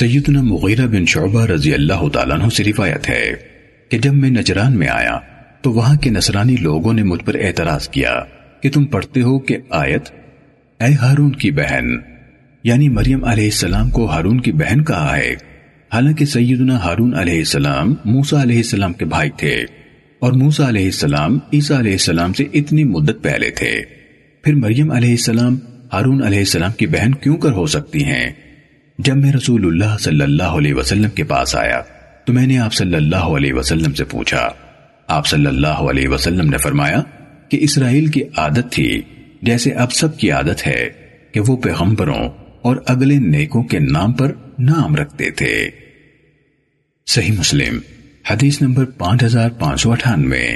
سیدنا مغیرہ بن شعبہ رضی اللہ تعالیٰ عنہ سے روایت ہے کہ جب میں نجران میں آیا تو وہاں کے نصرانی لوگوں نے مجھ پر اعتراض کیا کہ تم پڑھتے ہو کہ آیت، اے ہارون کی بہن یعنی مریم علیہ السلام کو ہارون کی بہن کہا ہے۔ حالانکہ سیدنا ہارون علیہ السلام موسیٰ علیہ السلام کے بھائی تھے اور موسیٰ علیہ السلام عیسیٰ علیہ السلام سے اتنی مدت پہلے تھے۔ پھر مریم علیہ السلام، ہارون علیہ السلام کی بہن کیوں کر ہو سکتی ہیں؟ جب میں رسول اللہ صلی اللہ علیہ وسلم کے پاس آیا تو میں نے آپ صلی اللہ علیہ وسلم سے پوچھا۔ آپ صلی اللہ علیہ وسلم نے فرمایا کہ اسرائیل کی عادت تھی، جیسے اب سب کی عادت ہے، کہ وہ پیغمبروں اور اگلے نیکوں کے نام پر نام رکھتے تھے۔ صحیح مسلم، حدیث نمبر پانچ ہزار پانچ سو اٹھانوے۔